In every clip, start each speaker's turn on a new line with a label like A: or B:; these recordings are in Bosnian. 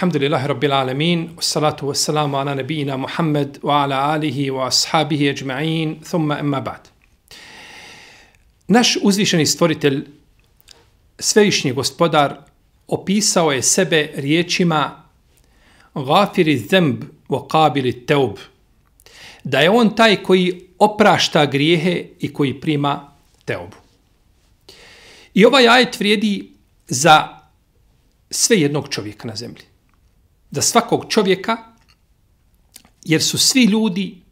A: alhamdulillahi rabbil alamin, wassalatu wassalamu ala nabijina Muhammed wa ala alihi wa ashabihi ajma'in, thumma emma ba'd. Naš uzvišeni stvoritelj, svevišnji gospodar, opisao je sebe riječima gafiri zemb wa qabili teub. Da je on taj koji oprašta grijehe i koji prima teubu. I ovaj ajet vrijedi za sve jednog čovjeka na zemlji. Za svakog čovjeka, jer su svi ljudi,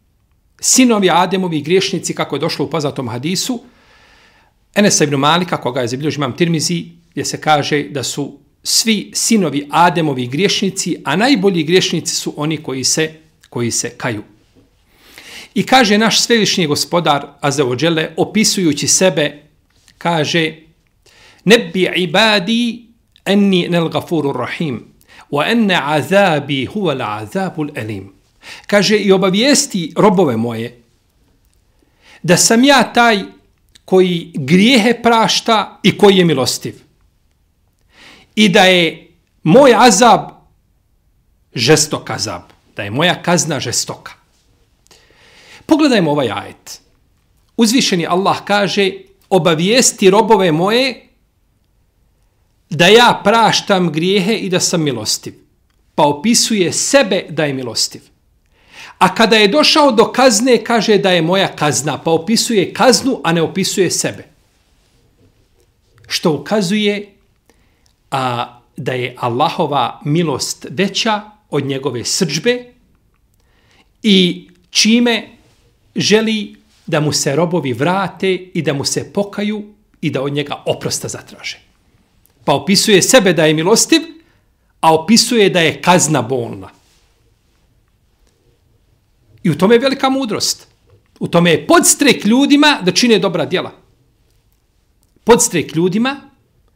A: sinovi Ademovi i griješnici, kako je došlo u poznatom hadisu, Enesa ibn Malika, koga je zabilježio imam Tirmizi, gdje se kaže da su svi sinovi Ademovi griješnici, a najbolji griješnici su oni koji se, koji se kaju. I kaže naš svevišnji gospodar Azeođele, opisujući sebe, kaže, nebi ibadi enni nel gafuru rahim, wa anna azabi huwa al-azabul alim. Kaže i obavijesti robove moje, da sam ja taj koji grijehe prašta i koji je milostiv. I da je moj azab žestok azab, da je moja kazna žestoka. Pogledajmo ovaj ajet. Uzvišeni Allah kaže, obavijesti robove moje da ja praštam grijehe i da sam milostiv. Pa opisuje sebe da je milostiv. A kada je došao do kazne, kaže da je moja kazna, pa opisuje kaznu, a ne opisuje sebe. Što ukazuje a, da je Allahova milost veća od njegove srđbe i čime želi da mu se robovi vrate i da mu se pokaju i da od njega oprosta zatraže Pa opisuje sebe da je milostiv, a opisuje da je kazna bolna. I u tome je velika mudrost. U tome je podstrek ljudima da čine dobra djela. Podstrek ljudima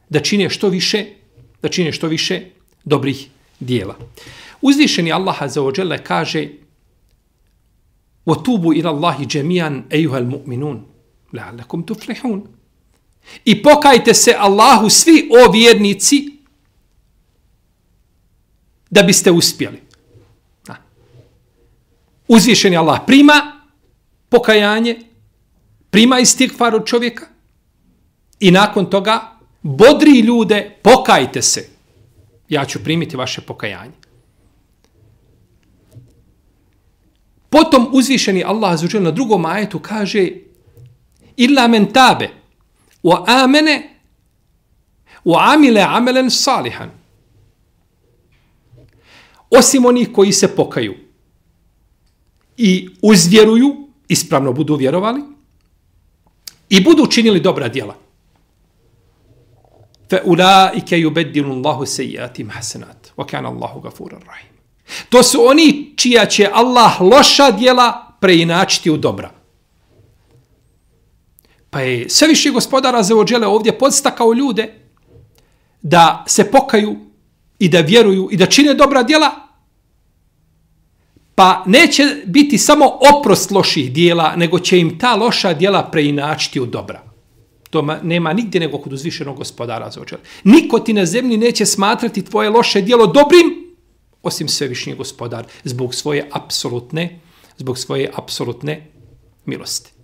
A: da čine što više, da čine što više dobrih djela. Uzvišeni Allah za ođele kaže وَتُوبُوا إِلَى اللَّهِ جَمِيعًا أَيُّهَا الْمُؤْمِنُونَ لَعَلَّكُمْ تُفْلِحُونَ I pokajte se Allahu svi o vjernici da biste uspjeli. Uzvišeni Allah prima pokajanje, prima istigfar od čovjeka i nakon toga bodri ljude, pokajte se. Ja ću primiti vaše pokajanje. Potom uzvišeni Allah na drugom ajetu kaže illa men tabe wa amene wa amile amelen salihan. Osim onih koji se pokaju i uzvjeruju, ispravno budu vjerovali, i budu činili dobra djela. Fe ulaike yubeddilu Allahu sejjatim hasenat. Wa kana Allahu gafuran rahim. To su oni čija će Allah loša djela preinačiti u dobra. Pa je sve više gospodara za ođele ovdje podstakao ljude da se pokaju i da vjeruju i da čine dobra djela, pa neće biti samo oprost loših dijela, nego će im ta loša dijela preinačiti u dobra. To nema nigdje nego kod uzvišenog gospodara za ođele. Niko ti na zemlji neće smatrati tvoje loše dijelo dobrim, osim svevišnji gospodar, zbog svoje apsolutne, zbog svoje apsolutne milosti.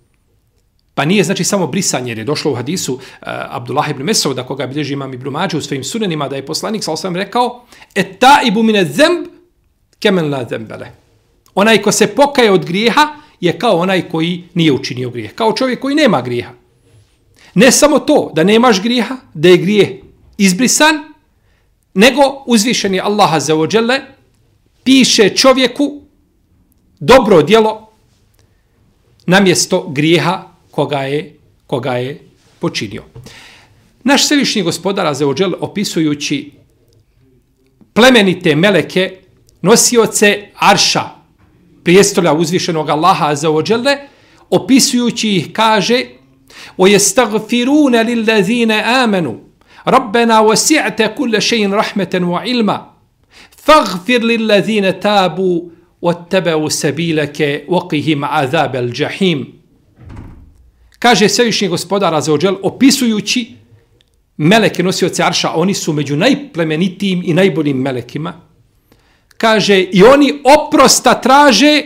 A: Pa nije znači samo brisanje, jer je došlo u hadisu uh, Abdullah ibn Mesauda, koga bilježi imam ibn Mađe u svojim sunenima, da je poslanik sa osam rekao, et ta ibu mine zemb, kemen la zembele. Onaj ko se pokaje od grijeha, je kao onaj koji nije učinio grijeh. Kao čovjek koji nema grijeha. Ne samo to, da nemaš grijeha, da je grijeh izbrisan, nego uzvišeni Allaha za ođele piše čovjeku dobro djelo na mjesto grijeha koga je, koga je počinio. Naš svevišnji gospodar Azeođel opisujući plemenite meleke, nosioce Arša, prijestolja uzvišenog Allaha Azeođele, opisujući ih kaže o jestagfirune lillazine amenu Rabbena wasi'te kulle še'in rahmeten wa ilma faghfir lillazine tabu واتبعوا سبيلك وقهم عذاب الجحيم Kaže svevišnji gospodar Azeođel, opisujući meleke nosioce Arša, oni su među najplemenitijim i najboljim melekima. kaže i oni oprosta traže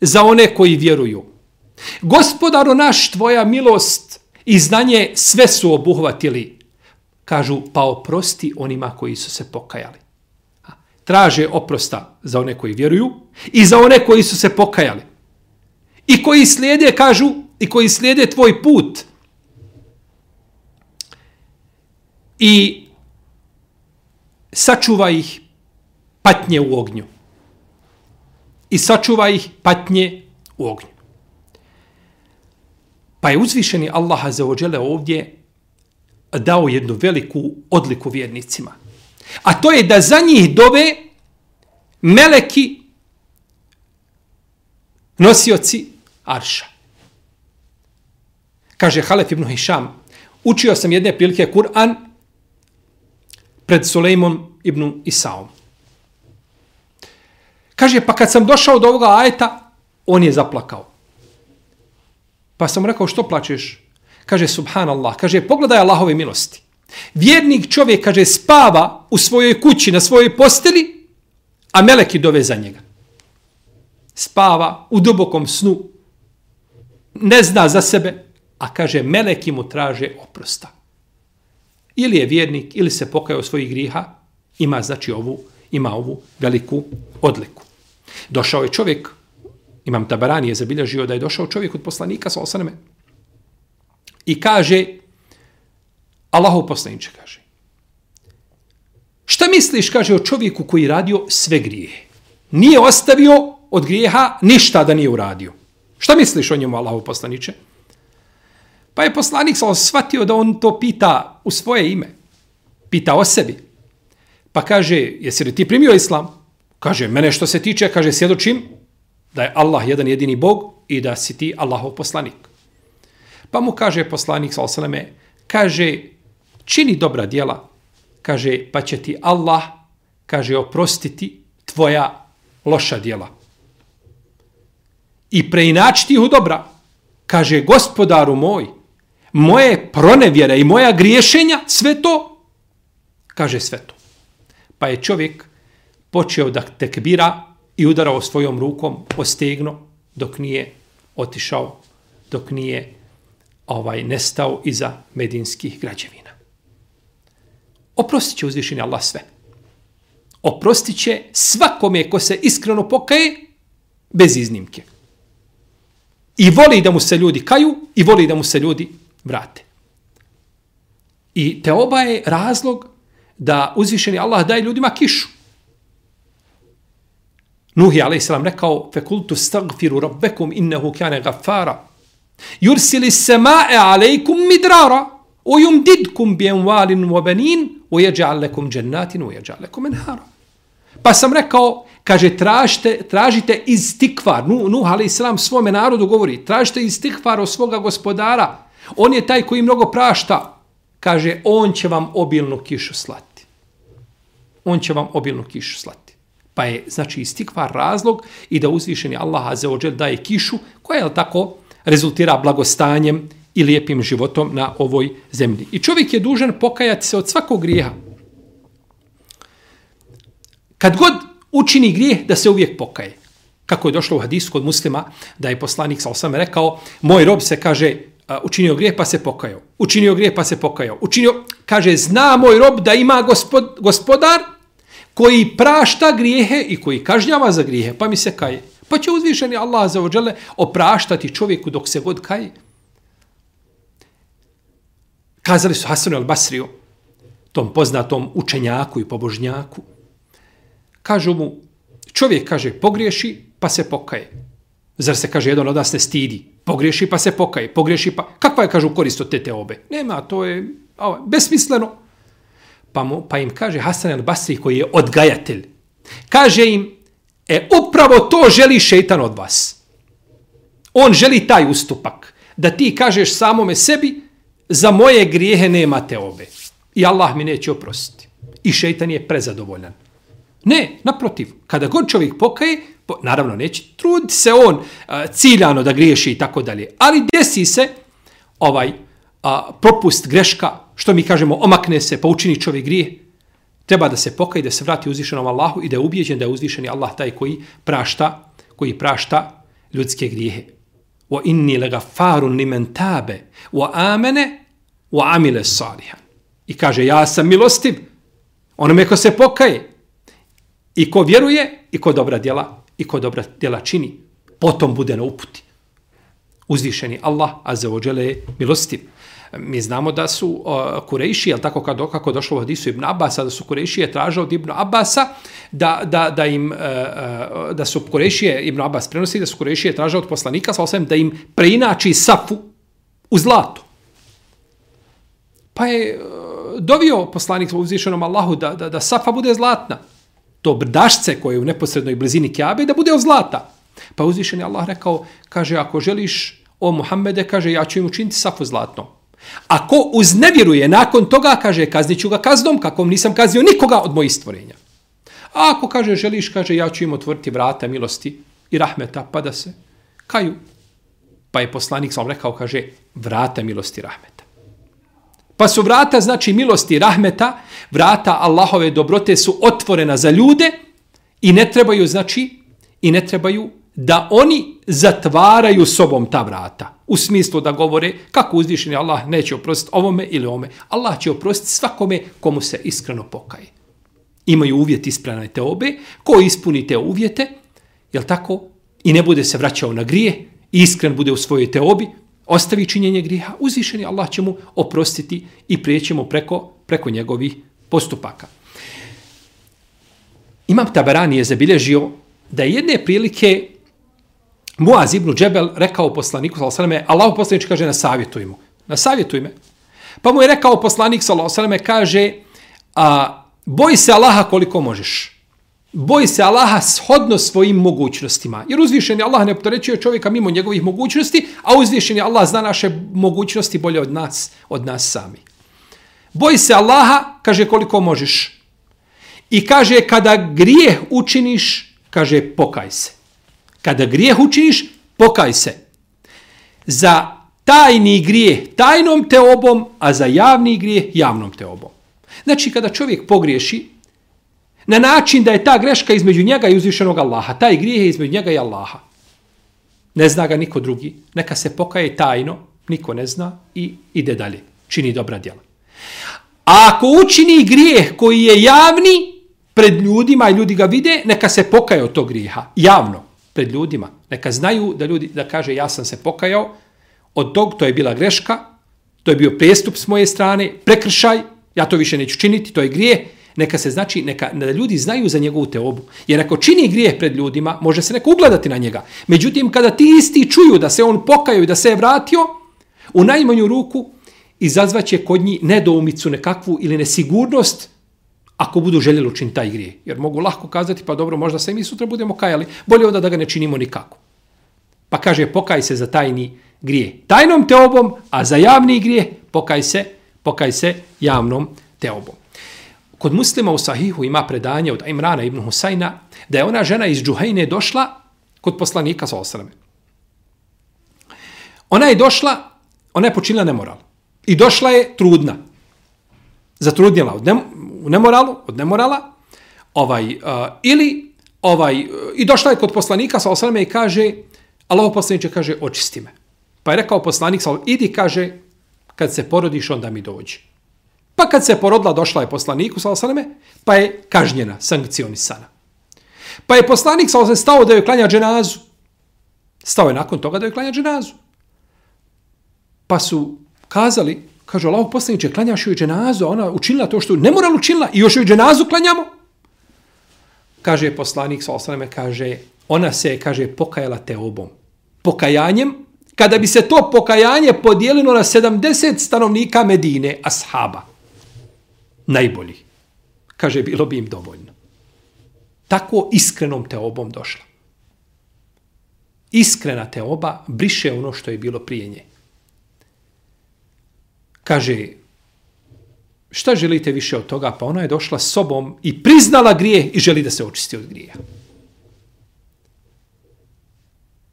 A: za one koji vjeruju. Gospodaro naš, tvoja milost i znanje sve su obuhvatili. Kažu, pa oprosti onima koji su se pokajali. Traže oprosta za one koji vjeruju i za one koji su se pokajali. I koji slijede, kažu, i koji slijede tvoj put. I sačuva ih patnje u ognju. I sačuva ih patnje u ognju. Pa je uzvišeni Allah Azzawajal ovdje dao jednu veliku odliku vjernicima. A to je da za njih dove meleki nosioci arša. Kaže Halef ibn Hišam, učio sam jedne prilike Kur'an pred Sulejmom ibn Isaom. Kaže, pa kad sam došao do ovoga ajeta, on je zaplakao. Pa sam rekao, što plačeš? Kaže, subhanallah. Kaže, pogledaj Allahove milosti. Vjernik čovjek, kaže, spava u svojoj kući, na svojoj posteli, a meleki dove za njega. Spava u dubokom snu, ne zna za sebe, a kaže, meleki mu traže oprosta. Ili je vjernik, ili se pokajao svojih griha, ima, znači, ovu, ima ovu veliku odliku. Došao je čovjek, imam tabarani je zabilježio da je došao čovjek od poslanika sa osaname i kaže, Allahov poslaniče kaže, šta misliš, kaže, o čovjeku koji radio sve grije? Nije ostavio od grijeha ništa da nije uradio. Šta misliš o njemu, Allahov poslaniče? Pa je poslanik sa shvatio da on to pita u svoje ime. Pita o sebi. Pa kaže, jesi li ti primio islam? Kaže, mene što se tiče, kaže, svjedočim da je Allah jedan jedini Bog i da si ti Allahov poslanik. Pa mu kaže poslanik, sa osaleme, kaže, čini dobra djela, kaže, pa će ti Allah, kaže, oprostiti tvoja loša djela. I preinačiti ih u dobra. Kaže, gospodaru moj, moje pronevjere i moja griješenja, sve to, kaže sve to. Pa je čovjek počeo da tekbira i udarao svojom rukom o stegno dok nije otišao, dok nije ovaj nestao iza medinskih građevina. Oprostit će uzvišenje Allah sve. Oprostit će svakome ko se iskreno pokaje bez iznimke. I voli da mu se ljudi kaju i voli da mu se ljudi vrate. I te oba je razlog da uzvišeni Allah daje ljudima kišu. Nuh je, a.s. rekao, fekultu stagfiru rabbekum innehu kane gafara. Yursili semae alejkum midrara, o yumdidkum bi envalin wa obenin, o jeđa'al lekum džennatin, o jeđa'al lekum enhara. Pa sam rekao, kaže, tražite, tražite istikvar. Nuh, Nuh a.s. svome narodu govori, tražite istikvar od svoga gospodara. On je taj koji mnogo prašta. Kaže, on će vam obilnu kišu slati. On će vam obilnu kišu slati. Pa je, znači, istikvar razlog i da uzvišeni Allah Azeođel daje kišu koja, je tako, rezultira blagostanjem i lijepim životom na ovoj zemlji. I čovjek je dužan pokajati se od svakog grijeha. Kad god učini grijeh, da se uvijek pokaje. Kako je došlo u hadisu kod muslima, da je poslanik sa osam rekao, moj rob se kaže, učinio grijeh pa se pokajao. Učinio grijeh pa se pokajao. Učinio, kaže, zna moj rob da ima gospod, gospodar, koji prašta grijehe i koji kažnjava za grijehe, pa mi se kaje. Pa će uzvišeni Allah za ođele opraštati čovjeku dok se god kaje. Kazali su Hasanu al-Basriju, tom poznatom učenjaku i pobožnjaku, kažu mu, čovjek kaže pogriješi pa se pokaje. Zar se kaže jedan od nas ne stidi? Pogriješi pa se pokaje, pogriješi pa... Kakva je, kažu, korist od te te obe? Nema, to je ovo, besmisleno. Pa, mu, pa im kaže Hasan al-Basri koji je odgajatelj. Kaže im, e upravo to želi šeitan od vas. On želi taj ustupak. Da ti kažeš samome sebi, za moje grijehe nema teobe. I Allah mi neće oprostiti. I šeitan je prezadovoljan. Ne, naprotiv, kada god čovjek pokaje, naravno neće trudi se on a, ciljano da griješi i tako dalje, ali desi se ovaj a, propust greška, što mi kažemo, omakne se, pa učini čovjek grije, Treba da se pokaje, da se vrati uzvišenom Allahu i da je ubijeđen da je uzvišeni Allah taj koji prašta, koji prašta ljudske grijehe. Wa inni lagafarun limen tabe wa amene wa amile salihan. I kaže, ja sam milostiv onome ko se pokaje i ko vjeruje i ko dobra djela i ko dobra djela čini. Potom bude na uputi. Uzvišeni Allah, a za ođele je milostiv mi znamo da su uh, Kurejši, jel tako kako, kako došlo u hadisu Ibn Abasa, da su Kurejšije tražao od Ibn Abasa da, da, da im, uh, uh, da su Kurejšije, Ibn Abbas prenosi da su Kurejšije tražao od poslanika, sa osvijem da im preinači safu u zlato. Pa je uh, dovio poslanik u uzvišenom Allahu da, da, da safa bude zlatna. To brdašce koje je u neposrednoj blizini Kjabe da bude od zlata. Pa uzvišeni Allah rekao, kaže, ako želiš o Muhammede, kaže, ja ću im učiniti safu zlatno. Ako uznevjeruje nakon toga, kaže, kazniću ga kaznom, kakvom nisam kaznio nikoga od mojih stvorenja. A ako kaže, želiš, kaže, ja ću im otvoriti vrata milosti i rahmeta, pa da se kaju. Pa je poslanik sam rekao, kaže, vrata milosti i rahmeta. Pa su vrata, znači milosti i rahmeta, vrata Allahove dobrote su otvorena za ljude i ne trebaju, znači, i ne trebaju da oni zatvaraju sobom ta vrata. U smislu da govore kako uzvišeni Allah neće oprostiti ovome ili ome. Allah će oprostiti svakome komu se iskreno pokaje. Imaju uvjet isprane te obe. Ko ispuni te uvjete, jel tako, i ne bude se vraćao na grije, iskren bude u svojoj teobi, ostavi činjenje griha, uzvišeni Allah će mu oprostiti i prijećemo preko, preko njegovih postupaka. Imam Tabarani je zabilježio da je jedne prilike Muaz ibn Džebel rekao poslaniku, sallallahu Allah poslanič kaže na savjetuj mu. Na savjetuj me. Pa mu je rekao poslanik, sallallahu kaže, a, boj se Allaha koliko možeš. Boj se Allaha shodno svojim mogućnostima. Jer uzvišen je Allah ne optorećuje čovjeka mimo njegovih mogućnosti, a uzvišen je Allah zna naše mogućnosti bolje od nas, od nas sami. Boj se Allaha, kaže koliko možeš. I kaže kada grijeh učiniš, kaže pokaj se. Kada grijeh učiniš, pokaj se. Za tajni grijeh tajnom te obom, a za javni grijeh javnom te obom. Znači, kada čovjek pogriješi, na način da je ta greška između njega i uzvišenog Allaha, taj grijeh je između njega i Allaha. Ne zna ga niko drugi. Neka se pokaje tajno, niko ne zna i ide dalje. Čini dobra djela. A ako učini grijeh koji je javni pred ljudima i ljudi ga vide, neka se pokaje od tog grijeha. Javno pred ljudima. Neka znaju da ljudi da kaže ja sam se pokajao od tog, to je bila greška, to je bio prestup s moje strane, prekršaj, ja to više neću činiti, to je grijeh Neka se znači, neka, da ljudi znaju za njegovu teobu. Jer ako čini grijeh pred ljudima, može se neko ugledati na njega. Međutim, kada ti isti čuju da se on pokajao i da se je vratio, u najmanju ruku izazvaće kod njih nedoumicu nekakvu ili nesigurnost ako budu željeli učiniti taj grijeh. Jer mogu lahko kazati, pa dobro, možda se mi sutra budemo kajali, bolje onda da ga ne činimo nikako. Pa kaže, pokaj se za tajni grije tajnom teobom, a za javni grije pokaj se, pokaj se javnom teobom. Kod muslima u Sahihu ima predanje od Imrana ibn Husajna da je ona žena iz Džuhajne došla kod poslanika sa osrame. Ona je došla, ona je počinila nemoral. I došla je trudna. Zatrudnjela od, u nemoralu, od nemorala, ovaj, uh, ili ovaj, uh, i došla je kod poslanika sa osrame i kaže, Allah poslaniče kaže, očisti me. Pa je rekao poslanik, idi, kaže, kad se porodiš, onda mi dođi. Pa kad se porodila, došla je poslaniku, sa pa je kažnjena, sankcionisana. Pa je poslanik sa stao da joj klanja dženazu. Stao je nakon toga da joj klanja dženazu. Pa su kazali, Kaže, Allah poslaniče, klanjaš joj dženazu, ona učinila to što ne mora učinila i još joj dženazu klanjamo. Kaže poslanik sa kaže, ona se, kaže, pokajala te obom. Pokajanjem, kada bi se to pokajanje podijelilo na 70 stanovnika Medine, ashaba, najbolji, kaže, bilo bi im dovoljno. Tako iskrenom te obom došla. Iskrena te oba briše ono što je bilo prije nje kaže, šta želite više od toga? Pa ona je došla s sobom i priznala grije i želi da se očisti od grija.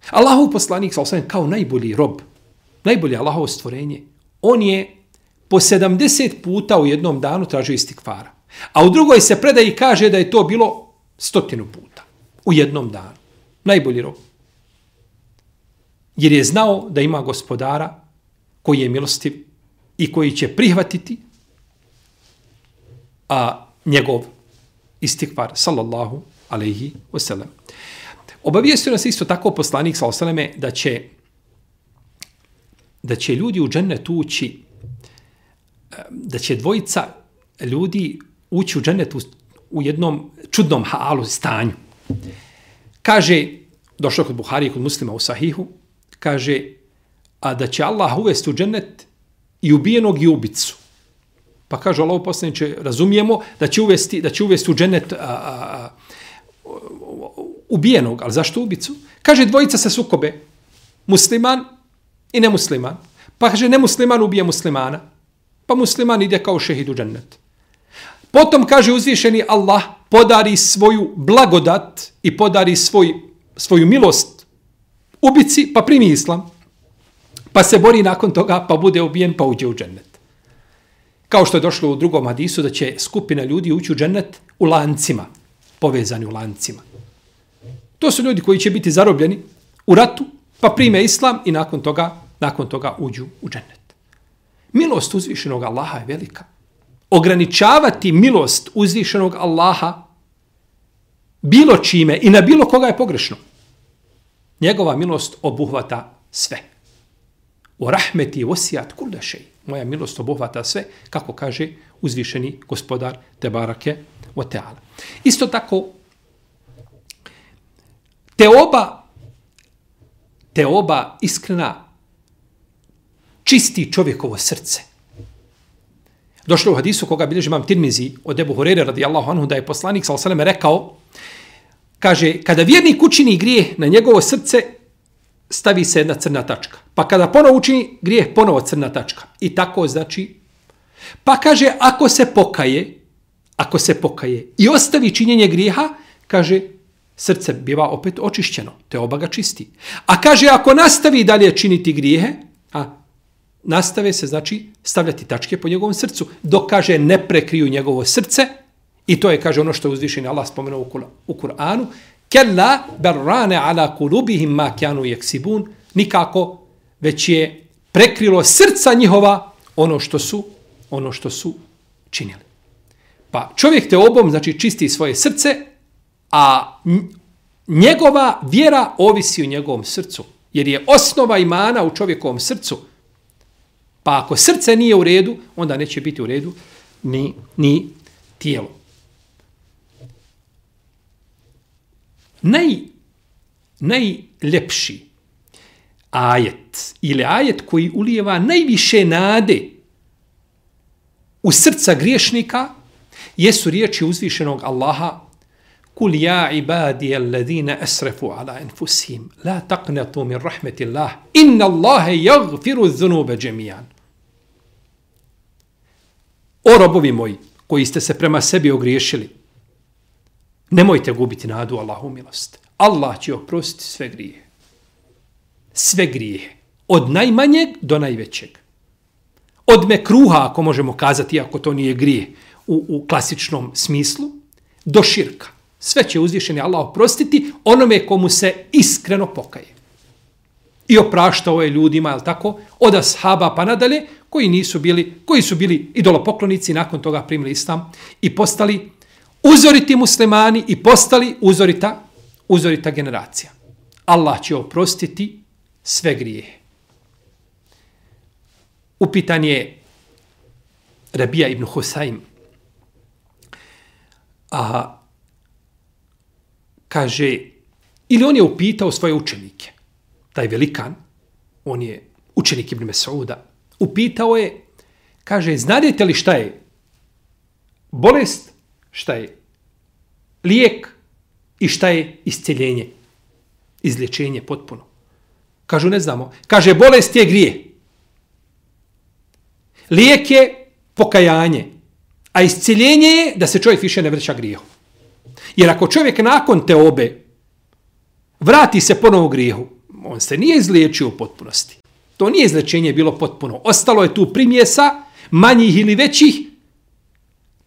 A: Allahov poslanik, sa kao najbolji rob, najbolje Allahovo stvorenje, on je po 70 puta u jednom danu tražio istikvara. A u drugoj se predaji kaže da je to bilo stotinu puta u jednom danu. Najbolji rob. Jer je znao da ima gospodara koji je milostiv i koji će prihvatiti a njegov istikvar, sallallahu alaihi wasallam. Obavijestio nas isto tako poslanik, sallallahu alaihi da će da će ljudi u džennet ući da će dvojica ljudi ući u dženet u, u jednom čudnom halu stanju. Kaže, došao kod Buhari i kod muslima u Sahihu, kaže, a da će Allah uvesti u dženet i ubijenog i ubicu. Pa kaže Allah poslaniče, razumijemo da će uvesti, da će uvesti u dženet a, a, a, ubijenog, ali zašto ubicu? Kaže dvojica se sukobe, musliman i nemusliman. Pa kaže nemusliman ubije muslimana, pa musliman ide kao šehid u džennet. Potom kaže uzvišeni Allah podari svoju blagodat i podari svoj, svoju milost ubici, pa primi islam. Pa se bori nakon toga, pa bude ubijen, pa uđe u džennet. Kao što je došlo u drugom hadisu da će skupina ljudi ući u džennet u lancima, povezani u lancima. To su ljudi koji će biti zarobljeni u ratu, pa prime islam i nakon toga, nakon toga uđu u džennet. Milost uzvišenog Allaha je velika. Ograničavati milost uzvišenog Allaha bilo čime i na bilo koga je pogrešno. Njegova milost obuhvata sve. O rahmeti osijat kuldašej. Moja milost obuhvata sve, kako kaže uzvišeni gospodar Tebarake o Teala. Isto tako, te oba, te oba iskrena čisti čovjekovo srce. Došlo u hadisu koga bilježi imam Tirmizi od Ebu Horeire radijallahu anhu da je poslanik sa rekao kaže kada vjernik učini grijeh na njegovo srce stavi se jedna crna tačka. Pa kada ponovo učini grijeh, ponovo crna tačka. I tako znači, pa kaže, ako se pokaje, ako se pokaje i ostavi činjenje grijeha, kaže, srce biva opet očišćeno, te oba ga čisti. A kaže, ako nastavi dalje činiti grijehe, a nastave se, znači, stavljati tačke po njegovom srcu, dok kaže, ne prekriju njegovo srce, i to je, kaže, ono što je uzvišen Allah spomenuo u Kur'anu, Kella berrane ala kulubihim ma kjanu jeksibun. Nikako, već je prekrilo srca njihova ono što su ono što su činili. Pa čovjek te obom, znači čisti svoje srce, a njegova vjera ovisi u njegovom srcu. Jer je osnova imana u čovjekovom srcu. Pa ako srce nije u redu, onda neće biti u redu ni, ni tijelo. naj, najljepši ajet ili ajet koji ulijeva najviše nade u srca griješnika jesu riječi uzvišenog Allaha Kul ja ibadi alladhina asrafu ala anfusihim la taqnatu min rahmetillah inna Allaha yaghfiru dhunuba jami'an O robovi moji koji ste se prema sebi ogriješili Nemojte gubiti nadu Allahu milost. Allah će oprostiti sve grije. Sve grije. Od najmanjeg do najvećeg. Od mekruha, ako možemo kazati, ako to nije grije u, u klasičnom smislu, do širka. Sve će uzvišeni Allah oprostiti onome komu se iskreno pokaje. I opraštao je ljudima, je tako, od ashaba pa nadalje, koji nisu bili, koji su bili idolopoklonici, nakon toga primili islam i postali uzoriti muslimani i postali uzorita, uzorita generacija. Allah će oprostiti sve grijehe. Upitan je Rabija ibn Husayn. A kaže, ili on je upitao svoje učenike, taj velikan, on je učenik ibn Mesauda, upitao je, kaže, znadete li šta je bolest šta je lijek i šta je isceljenje, izlječenje potpuno. Kažu, ne znamo. Kaže, bolest je grije. Lijek je pokajanje. A isceljenje je da se čovjek više ne vrća grijehu. Jer ako čovjek nakon te obe vrati se ponovo grijehu, on se nije izliječio u potpunosti. To nije značenje bilo potpuno. Ostalo je tu primjesa, manjih ili većih,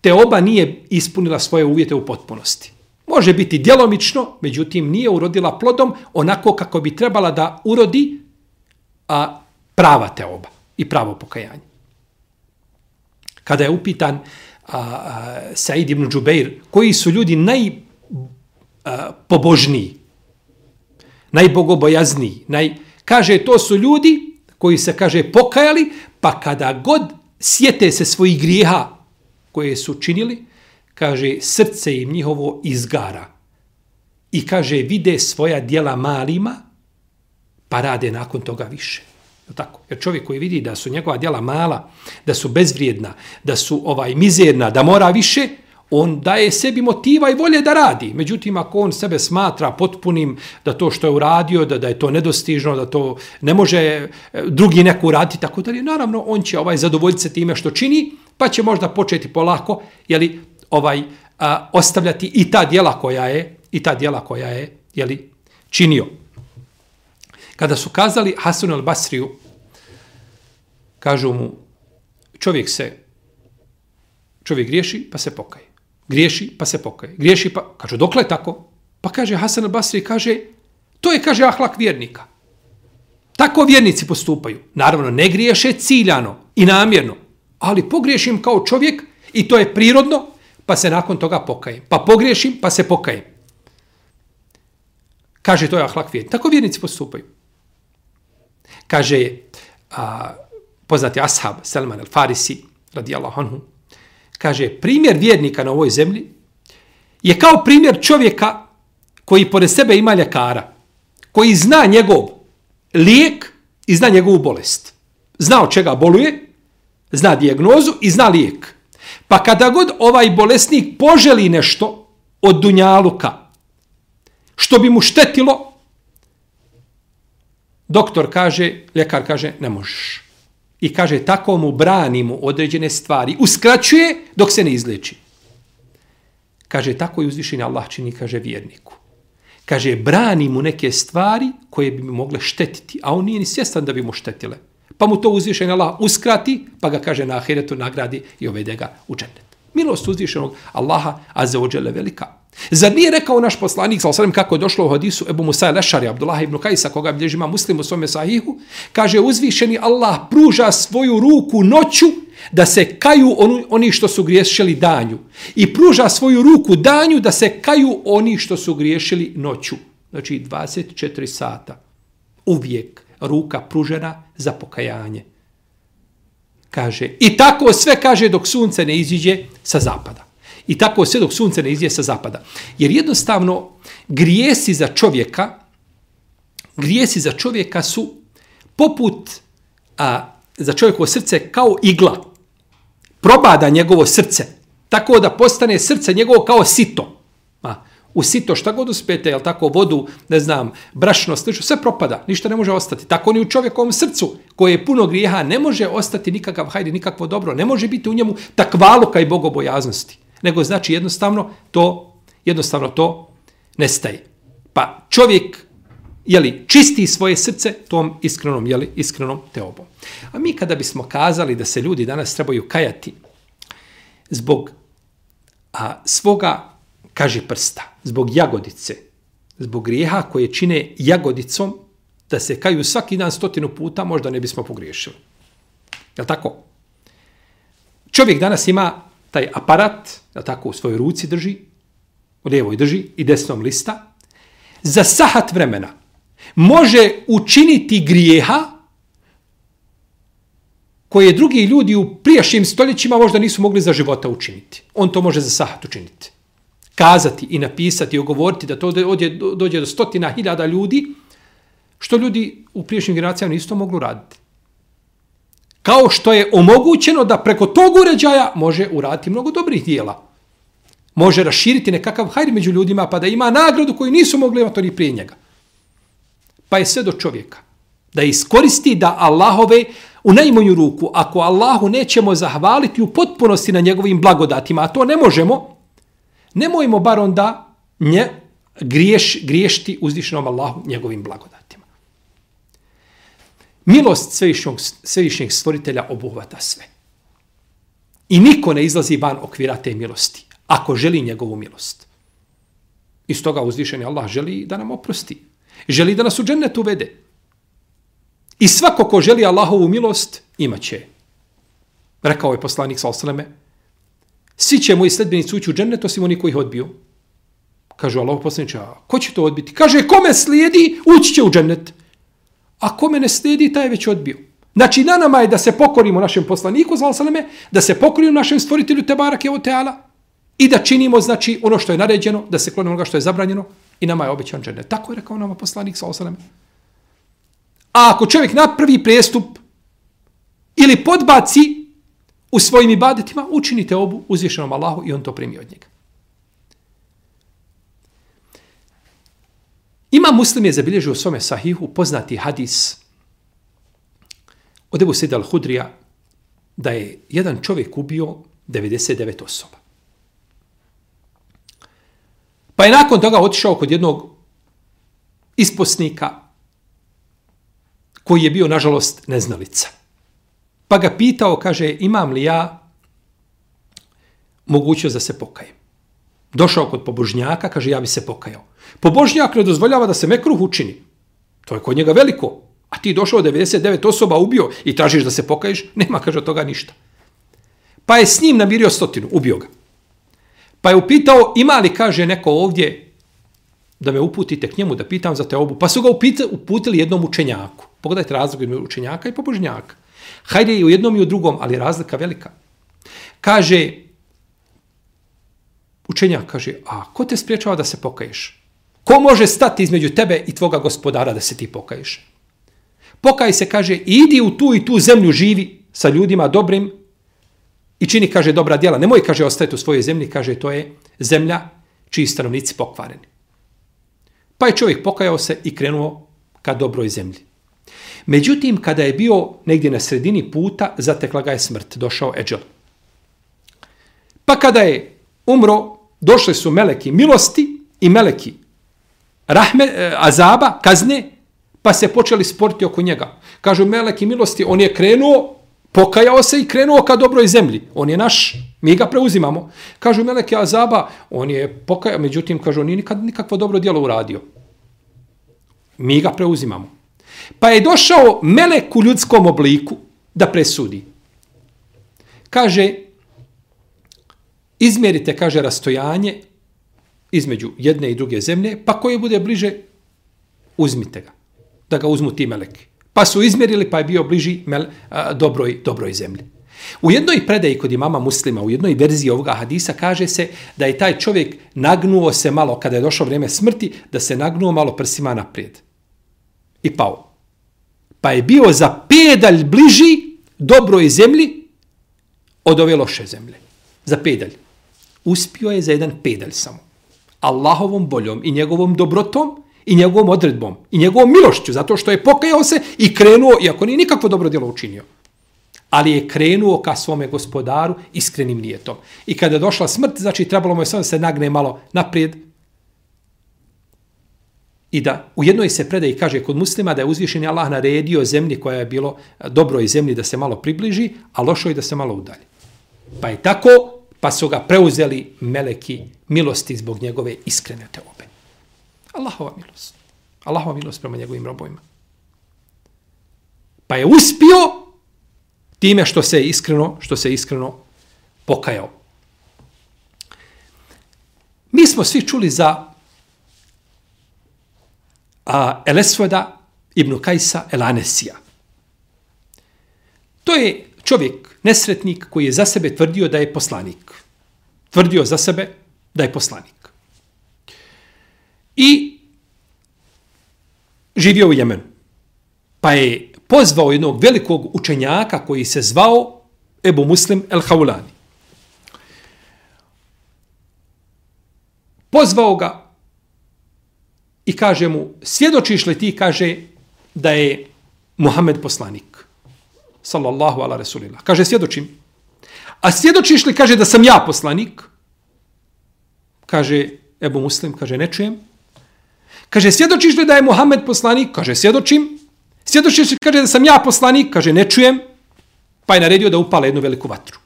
A: te oba nije ispunila svoje uvjete u potpunosti. Može biti djelomično, međutim nije urodila plodom onako kako bi trebala da urodi a, prava te oba i pravo pokajanje. Kada je upitan a, a, Said ibn Džubeir, koji su ljudi najpobožniji, najbogobojazniji, naj, kaže to su ljudi koji se, kaže, pokajali, pa kada god sjete se svojih grijeha koje su činili, kaže, srce im njihovo izgara. I kaže, vide svoja dijela malima, pa rade nakon toga više. Tako. Jer čovjek koji vidi da su njegova djela mala, da su bezvrijedna, da su ovaj mizerna, da mora više, on daje sebi motiva i volje da radi. Međutim, ako on sebe smatra potpunim da to što je uradio, da, da je to nedostižno, da to ne može e, drugi neko uraditi, tako da je, naravno, on će ovaj zadovoljiti se time što čini, pa će možda početi polako, jeli, ovaj, a, ostavljati i ta djela koja je, i ta djela koja je, jeli, činio. Kada su kazali Hasan al-Basriju, kažu mu, čovjek se, čovjek griješi, pa se pokaje. Griješi, pa se pokaje. Griješi, pa, kažu, dokle tako? Pa kaže Hasan al-Basri, kaže, to je, kaže, ahlak vjernika. Tako vjernici postupaju. Naravno, ne griješe ciljano i namjerno, ali pogriješim kao čovjek i to je prirodno, pa se nakon toga pokajem. Pa pogriješim, pa se pokajem. Kaže, to je ahlak vjernika. Tako vjernici postupaju. Kaže, a, poznati ashab Salman al-Farisi, radijallahu anhu, kaže, primjer vjernika na ovoj zemlji je kao primjer čovjeka koji pored sebe ima ljekara, koji zna njegov lijek i zna njegovu bolest. Zna od čega boluje, zna dijagnozu i zna lijek. Pa kada god ovaj bolesnik poželi nešto od dunjaluka, što bi mu štetilo, doktor kaže, ljekar kaže, ne možeš i kaže tako mu brani mu određene stvari, uskraćuje dok se ne izleči. Kaže tako i uzvišeni Allah čini, kaže vjerniku. Kaže brani mu neke stvari koje bi mu mogle štetiti, a on nije ni svjestan da bi mu štetile. Pa mu to uzvišeni Allah uskrati, pa ga kaže na ahiretu nagradi i ovede ga u džennet. Milost uzvišenog Allaha, a za ođele velika. Zar nije rekao naš poslanik, sal salim, kako je došlo u hadisu Ebu Musa Lešari, Abdullah ibn Kajsa, koga bilježi ima muslim u svome sahihu, kaže uzvišeni Allah pruža svoju ruku noću da se kaju oni, oni što su griješili danju. I pruža svoju ruku danju da se kaju oni što su griješili noću. Znači 24 sata. Uvijek ruka pružena za pokajanje. Kaže, i tako sve kaže dok sunce ne iziđe sa zapada. I tako sve dok sunce ne izije sa zapada. Jer jednostavno grijesi za čovjeka, grijesi za čovjeka su poput a, za čovjekovo srce kao igla. Probada njegovo srce. Tako da postane srce njegovo kao sito. A, u sito šta god uspete, jel tako, vodu, ne znam, brašno, slično, sve propada, ništa ne može ostati. Tako ni u čovjekovom srcu, koje je puno grijeha, ne može ostati nikakav hajde, nikakvo dobro, ne može biti u njemu takvaluka i bogobojaznosti nego znači jednostavno to jednostavno to nestaje. Pa čovjek je li čisti svoje srce tom iskrenom je li iskrenom teobom. A mi kada bismo kazali da se ljudi danas trebaju kajati zbog a, svoga kaži prsta, zbog jagodice, zbog grijeha koje čine jagodicom, da se kaju svaki dan stotinu puta, možda ne bismo pogriješili. Je tako? Čovjek danas ima taj aparat, da tako u svojoj ruci drži, u lijevoj drži i desnom lista, za sahat vremena može učiniti grijeha koje drugi ljudi u prijašnjim stoljećima možda nisu mogli za života učiniti. On to može za sahat učiniti. Kazati i napisati i ogovoriti da to dođe, dođe do stotina hiljada ljudi, što ljudi u prijašnjim generacijama nisu to mogli raditi kao što je omogućeno da preko tog uređaja može uraditi mnogo dobrih dijela. Može raširiti nekakav hajr među ljudima pa da ima nagradu koju nisu mogli imati oni prije njega. Pa je sve do čovjeka. Da iskoristi da Allahove u najmonju ruku, ako Allahu nećemo zahvaliti u potpunosti na njegovim blagodatima, a to ne možemo, nemojmo bar onda nje griješ, griješti uzvišenom Allahu njegovim blagodatima. Milost svevišnjeg, svevišnjeg stvoritelja obuhvata sve. I niko ne izlazi van okvira te milosti, ako želi njegovu milost. Iz toga uzvišeni Allah želi da nam oprosti. Želi da nas u džennet uvede. I svako ko želi Allahovu milost, imaće. Rekao je poslanik sa osaleme, svi će moji sledbenici ući u džennet, osim oni koji ih odbiju. Kažu Allah poslaniče, a ko će to odbiti? Kaže, kome slijedi, ući će u džennet. A kome ne slijedi, taj je već odbio. Znači, na nama je da se pokorimo našem poslaniku, zvala saleme, da se pokorimo našem stvoritelju Tebarak o Teala i da činimo, znači, ono što je naređeno, da se klonimo onoga što je zabranjeno i nama je obećan džennet. Tako je rekao nama poslanik, zvala saleme. A ako čovjek napravi prestup ili podbaci u svojim ibadetima, učinite obu uzvišenom Allahu i on to primi od njega. Ima muslim je zabilježio u svome sahihu poznati hadis od Ebu Sejda al-Hudrija da je jedan čovjek ubio 99 osoba. Pa je nakon toga otišao kod jednog isposnika koji je bio, nažalost, neznalica. Pa ga pitao, kaže, imam li ja mogućnost da se pokajem? Došao kod pobožnjaka, kaže, ja bi se pokajao. Pobožnjak ne dozvoljava da se mekruh učini. To je kod njega veliko. A ti došao 99 osoba ubio i tražiš da se pokaješ, nema, kaže, od toga ništa. Pa je s njim namirio stotinu, ubio ga. Pa je upitao, ima li, kaže, neko ovdje da me uputite k njemu, da pitam za te obu. Pa su ga uputili jednom učenjaku. Pogledajte razliku između učenjaka i pobožnjaka. Hajde i u jednom i u drugom, ali razlika velika. Kaže, učenjak kaže, a ko te spriječava da se pokaješ? Ko može stati između tebe i tvoga gospodara da se ti pokaješ? Pokaj se, kaže, idi u tu i tu zemlju živi sa ljudima dobrim i čini, kaže, dobra djela. Nemoj, kaže, ostajati u svojoj zemlji, kaže, to je zemlja čiji stanovnici pokvareni. Pa je čovjek pokajao se i krenuo ka dobroj zemlji. Međutim, kada je bio negdje na sredini puta, zatekla ga je smrt, došao Eđel. Pa kada je umro, došli su meleki milosti i meleki rahme, e, azaba, kazne, pa se počeli sporti oko njega. Kažu meleki milosti, on je krenuo, pokajao se i krenuo ka dobroj zemlji. On je naš, mi ga preuzimamo. Kažu meleki azaba, on je pokajao, međutim, kažu, on nije nikad nikakvo dobro djelo uradio. Mi ga preuzimamo. Pa je došao melek u ljudskom obliku da presudi. Kaže, izmjerite, kaže, rastojanje između jedne i druge zemlje, pa koje bude bliže, uzmite ga. Da ga uzmu ti meleki. Pa su izmjerili, pa je bio bliži mele, a, dobroj, dobroj zemlji. U jednoj predaji kod imama muslima, u jednoj verziji ovoga hadisa, kaže se da je taj čovjek nagnuo se malo, kada je došlo vrijeme smrti, da se nagnuo malo prsima naprijed. I pao pa je bio za pedalj bliži dobroj zemlji od ove loše zemlje. Za pedalj. Uspio je za jedan pedalj samo. Allahovom boljom i njegovom dobrotom i njegovom odredbom i njegovom milošću, zato što je pokajao se i krenuo, iako nije nikakvo dobro djelo učinio. Ali je krenuo ka svome gospodaru iskrenim nijetom. I kada je došla smrt, znači trebalo mu je samo da se nagne malo naprijed, I da u jednoj se predaji kaže kod muslima da je uzvišeni Allah naredio zemlji koja je bilo dobroj zemlji da se malo približi, a lošoj da se malo udalji. Pa je tako, pa su ga preuzeli meleki milosti zbog njegove iskrene teobe. Allahova milost. Allahova milost prema njegovim robovima. Pa je uspio time što se iskreno, što se iskreno pokajao. Mi smo svi čuli za a, Elesvoda ibn Kajsa Elanesija. To je čovjek, nesretnik, koji je za sebe tvrdio da je poslanik. Tvrdio za sebe da je poslanik. I živio u Jemenu. Pa je pozvao jednog velikog učenjaka koji se zvao Ebu Muslim El Haulani. Pozvao ga i kaže mu, svjedočiš li ti, kaže, da je Muhammed poslanik? Sallallahu ala Resulillah. Kaže, svjedočim. A svjedočiš li, kaže, da sam ja poslanik? Kaže, Ebu Muslim, kaže, ne čujem. Kaže, svjedočiš li da je Muhammed poslanik? Kaže, svjedočim. Svjedočiš li, kaže, da sam ja poslanik? Kaže, ne čujem. Pa je naredio da upale jednu veliku vatru.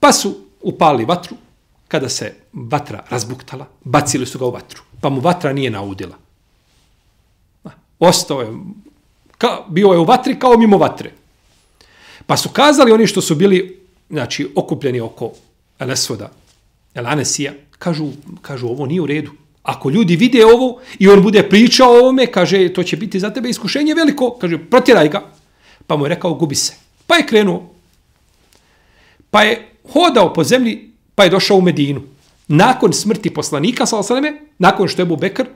A: Pa su upali vatru, kada se vatra razbuktala, bacili su ga u vatru, pa mu vatra nije naudila. Ostao je, ka, bio je u vatri kao mimo vatre. Pa su kazali oni što su bili znači, okupljeni oko Elesvoda, Elanesija, kažu, kažu ovo nije u redu. Ako ljudi vide ovo i on bude pričao o ovome, kaže, to će biti za tebe iskušenje veliko, kaže, protjeraj ga. Pa mu je rekao, gubi se. Pa je krenuo. Pa je hodao po zemlji, pa je došao u Medinu. Nakon smrti poslanika, salasaleme, nakon što je Abu Bekr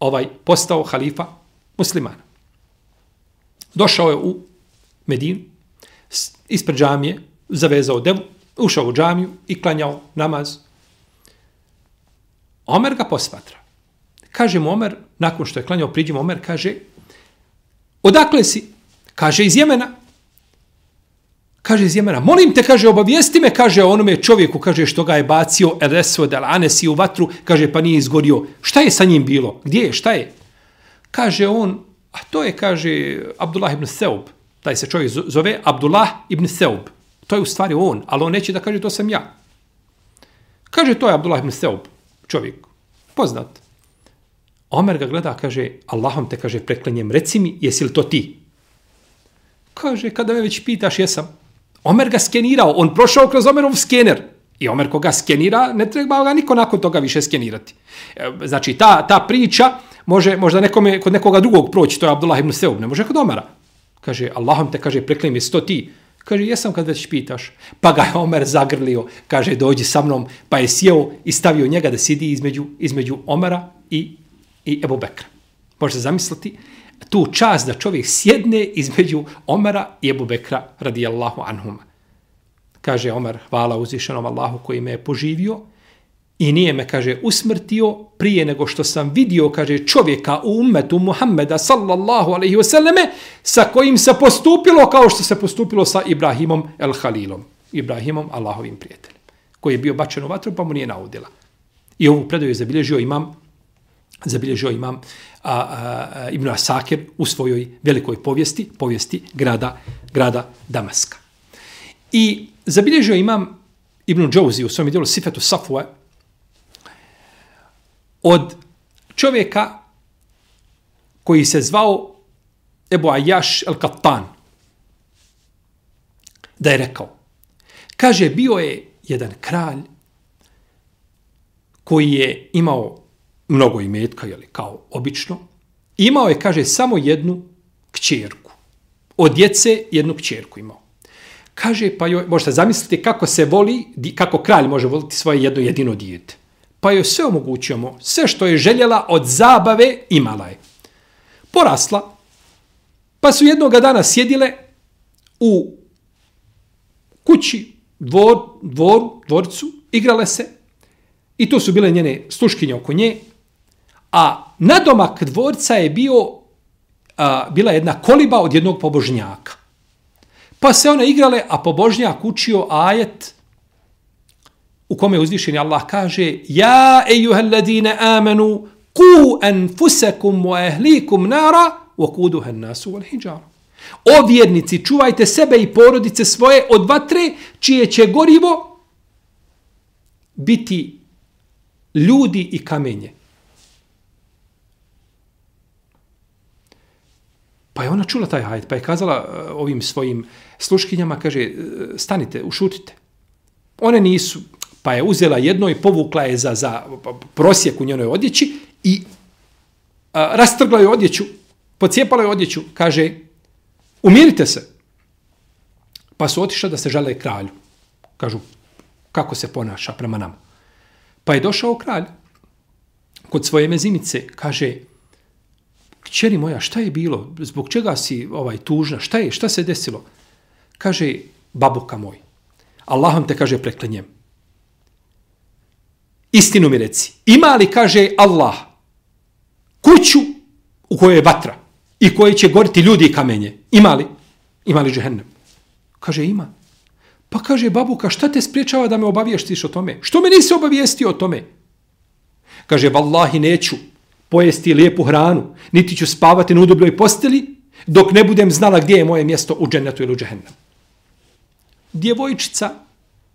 A: ovaj, postao halifa muslimana. Došao je u Medinu, ispred džamije, zavezao devu, ušao u džamiju i klanjao namaz. Omer ga posmatra. Kaže mu Omer, nakon što je klanjao, priđe mu Omer, kaže, odakle si? Kaže, iz Jemena. Kaže, iz Jemena. Molim te, kaže, obavijesti me, kaže, onome čovjeku, kaže, što ga je bacio, Edeso del Anesi u vatru, kaže, pa nije izgorio. Šta je sa njim bilo? Gdje je? Šta je? Kaže on, a to je, kaže, Abdullah ibn Seub. Taj se čovjek zove Abdullah ibn Seub. To je u stvari on, ali on neće da kaže to sam ja. Kaže, to je Abdullah ibn Seub, čovjek, poznat. Omer ga gleda, kaže, Allahom te, kaže, preklenjem, reci mi, jesi li to ti? Kaže, kada me već pitaš, jesam. Omer ga skenirao, on prošao kroz Omerov skener. I Omer koga skenira, ne treba ga niko nakon toga više skenirati. E, znači, ta, ta priča može možda nekome, kod nekoga drugog proći, to je Abdullah ibn Seub, ne može kod Omara. Kaže, Allahom te, kaže, preklenjem, jesi to ti? Kaže, jesam kad već pitaš. Pa ga je Omer zagrlio, kaže, dođi sa mnom, pa je sjeo i stavio njega da sidi između, između Omera i, i Ebu Bekra. Možete zamisliti tu čast da čovjek sjedne između Omera i Ebu Bekra radijallahu anhuma. Kaže Omer, hvala uzvišenom Allahu koji me je poživio, I nije me, kaže, usmrtio prije nego što sam vidio, kaže, čovjeka u umetu Muhammeda sallallahu alaihi wasallame sa kojim se postupilo kao što se postupilo sa Ibrahimom el Halilom. Ibrahimom, Allahovim prijateljem. Koji je bio bačen u vatru pa mu nije naudila. I ovu predaju je zabilježio imam zabilježio imam a, a, a, Ibn Asakir u svojoj velikoj povijesti, povijesti grada, grada Damaska. I zabilježio imam Ibn Džouzi u svom dijelu Sifetu Safua, od čovjeka koji se zvao Ebu Ajaš el-Kattan, Da je rekao, kaže, bio je jedan kralj koji je imao mnogo imetka, jeli, kao obično, imao je, kaže, samo jednu kćerku. Od djece jednu kćerku imao. Kaže, pa joj, možete zamisliti kako se voli, kako kralj može voliti svoje jedno jedino dijete pa joj sve omogućujemo. Sve što je željela od zabave imala je. Porasla, pa su jednog dana sjedile u kući, dvor, dvor, dvorcu, igrale se i to su bile njene sluškinje oko nje, a nadomak dvorca je bio, a, bila jedna koliba od jednog pobožnjaka. Pa se one igrale, a pobožnjak učio ajet u kome uzvišeni Allah kaže Ja ejuhel ladine amenu ku anfusakum wa ahlikum nara wa kuduha nasu wal hijjara. O vjernici, čuvajte sebe i porodice svoje od vatre čije će gorivo biti ljudi i kamenje. Pa je ona čula taj hajt, pa je kazala e, ovim svojim sluškinjama, kaže, e, stanite, ušutite. One nisu, pa je uzela jedno i povukla je za, za prosjek u njenoj odjeći i a, rastrgla je odjeću, pocijepala je odjeću, kaže, umirite se. Pa su otišla da se žele kralju. Kažu, kako se ponaša prema nama. Pa je došao kralj kod svoje mezimice, kaže, kćeri moja, šta je bilo? Zbog čega si ovaj tužna? Šta je? Šta se desilo? Kaže, babuka moj, Allahom te kaže preklenjem, Istinu mi reci. Ima li, kaže Allah, kuću u kojoj je vatra i koji će goriti ljudi i kamenje? Ima li? Ima li džehennem? Kaže, ima. Pa kaže, babuka, šta te spriječava da me obavijestiš o tome? Što me nisi obavijestio o tome? Kaže, vallahi neću pojesti lijepu hranu, niti ću spavati na udobljoj posteli, dok ne budem znala gdje je moje mjesto u džennetu ili u džehennem. Djevojčica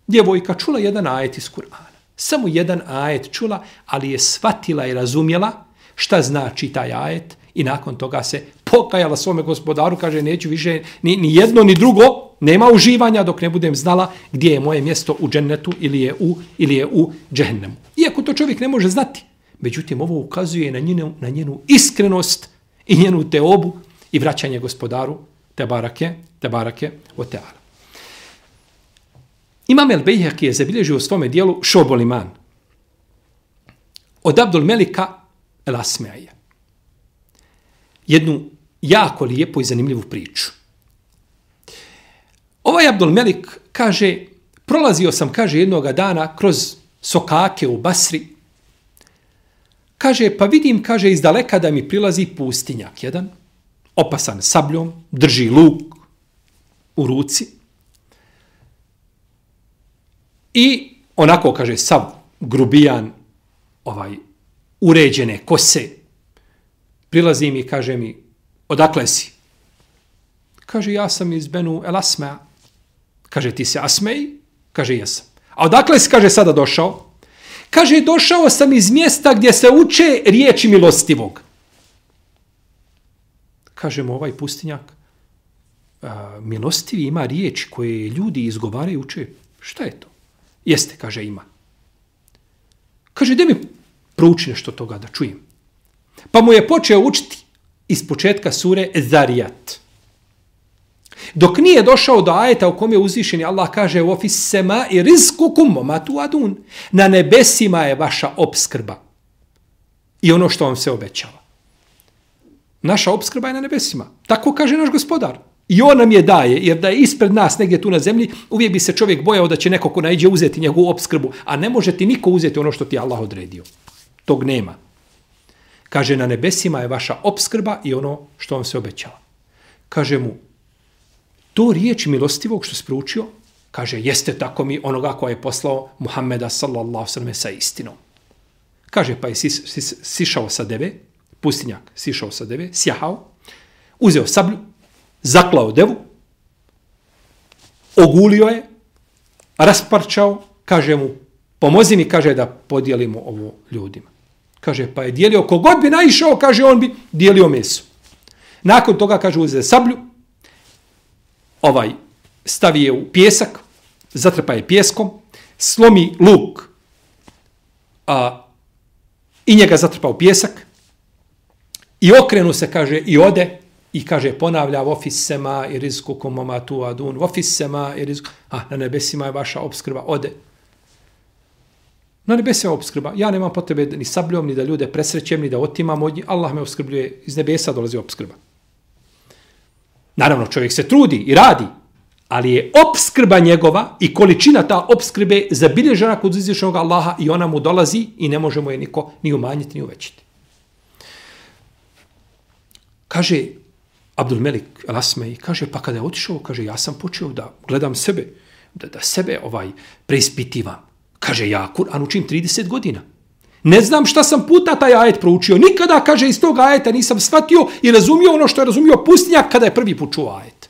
A: djevojka čula jedan ajet iz Kur'ana. Samo jedan ajet čula, ali je svatila i razumjela šta znači taj ajet i nakon toga se pokajala svome gospodaru, kaže neću više ni, ni jedno ni drugo, nema uživanja dok ne budem znala gdje je moje mjesto u džennetu ili je u, ili je u džehennemu. Iako to čovjek ne može znati. Međutim, ovo ukazuje na njenu, na njenu iskrenost i njenu teobu i vraćanje gospodaru te barake, te barake o teala. Imam El Bejheki je zabilježio u svome dijelu Šoboliman od Abdul Melika El Asmeaja. Jednu jako lijepu i zanimljivu priču. Ovaj Abdul Melik kaže, prolazio sam, kaže, jednoga dana kroz sokake u Basri. Kaže, pa vidim, kaže, iz daleka da mi prilazi pustinjak jedan, opasan sabljom, drži luk u ruci. I onako, kaže, sav grubijan, ovaj, uređene kose, prilazi mi i kaže mi, odakle si? Kaže, ja sam iz Benu El Asmea. Kaže, ti se Asmej? Kaže, jesam. A odakle si, kaže, sada došao? Kaže, došao sam iz mjesta gdje se uče riječi milostivog. Kaže mu ovaj pustinjak, a, milostivi ima riječi koje ljudi izgovaraju uče. Šta je to? Jeste, kaže, ima. Kaže, gdje mi prouči nešto toga da čujem. Pa mu je počeo učiti iz početka sure Zarijat. Dok nije došao do ajeta u kom je uzvišeni Allah kaže u ofis sema i rizku kumoma tu adun. Na nebesima je vaša obskrba. I ono što vam se obećava. Naša obskrba je na nebesima. Tako kaže naš gospodar. I on nam je daje, jer da je ispred nas negdje tu na zemlji, uvijek bi se čovjek bojao da će neko ko najđe uzeti njegovu obskrbu, a ne može ti niko uzeti ono što ti Allah odredio. Tog nema. Kaže, na nebesima je vaša obskrba i ono što vam se obećava. Kaže mu, to riječ milostivog što si proučio, kaže, jeste tako mi onoga koja je poslao Muhammeda sallallahu sallam sa istinom. Kaže, pa je sis, sis, sišao sa deve, pustinjak sišao sa deve, sjahao, uzeo sablju, zaklao devu, ogulio je, rasparčao, kaže mu, pomozi mi, kaže, da podijelimo ovo ljudima. Kaže, pa je dijelio, kogod bi naišao, kaže, on bi dijelio meso. Nakon toga, kaže, uze sablju, ovaj, stavi je u pjesak, zatrpa je pjeskom, slomi luk a, i njega zatrpa u pjesak i okrenu se, kaže, i ode i kaže, ponavlja vofis sema i rizku kumoma tu adun, vofis sema i rizku, a ah, na nebesima je vaša obskrba, ode. Na nebesima je obskrba. Ja nemam potrebe ni sabljom, ni da ljude presrećem, ni da otimam od njih. Allah me obskrbljuje, iz nebesa dolazi obskrba. Naravno, čovjek se trudi i radi, ali je obskrba njegova i količina ta obskrbe zabilježena kod izvišenog Allaha i ona mu dolazi i ne možemo je niko ni umanjiti, ni uvećiti. Kaže Abdul Melik Lasmej, kaže, pa kada je otišao, kaže, ja sam počeo da gledam sebe, da, da sebe ovaj preispitivam. Kaže, ja Kur'an učim 30 godina. Ne znam šta sam puta taj ajet proučio. Nikada, kaže, iz tog ajeta nisam shvatio i razumio ono što je razumio pustinjak kada je prvi put čuo ajet.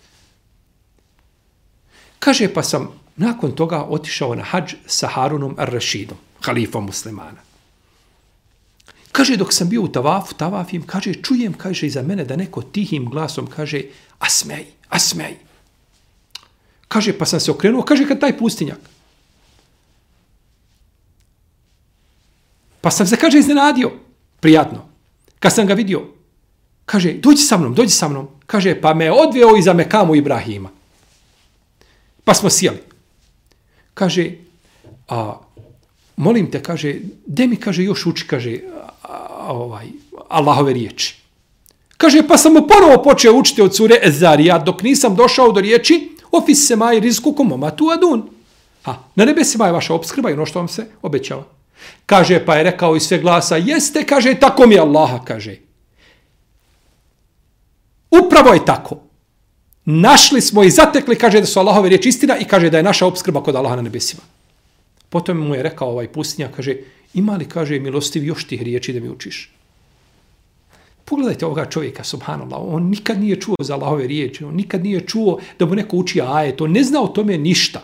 A: Kaže, pa sam nakon toga otišao na hađ sa Harunom Ar-Rashidom, halifom muslimana. Kaže, dok sam bio u tavafu, tavafim, kaže, čujem, kaže, iza mene da neko tihim glasom kaže, asmej, asmej. Kaže, pa sam se okrenuo, kaže, kad taj pustinjak. Pa sam se, kaže, iznenadio. Prijatno. Kad sam ga vidio, kaže, dođi sa mnom, dođi sa mnom. Kaže, pa me odveo iza Mekamu Ibrahima. Pa smo sjeli. Kaže, a, molim te, kaže, de mi, kaže, još uči, kaže, a, ovaj, Allahove riječi. Kaže, pa sam mu ponovo počeo učiti od sure Ezarija, dok nisam došao do riječi, ofis se maj rizku komoma tu adun. A, na nebesima je vaša obskrba i ono što vam se obećava. Kaže, pa je rekao i sve glasa, jeste, kaže, tako mi Allaha, kaže. Upravo je tako. Našli smo i zatekli, kaže, da su Allahove riječi istina i kaže da je naša obskrba kod Allaha na nebesima. Potom mu je rekao ovaj pustinja, kaže, ima li, kaže, milostiv još tih riječi da mi učiš? Pogledajte ovoga čovjeka, subhanallah, on nikad nije čuo za Allahove riječi, on nikad nije čuo da mu neko uči ajet, on ne zna o tome ništa.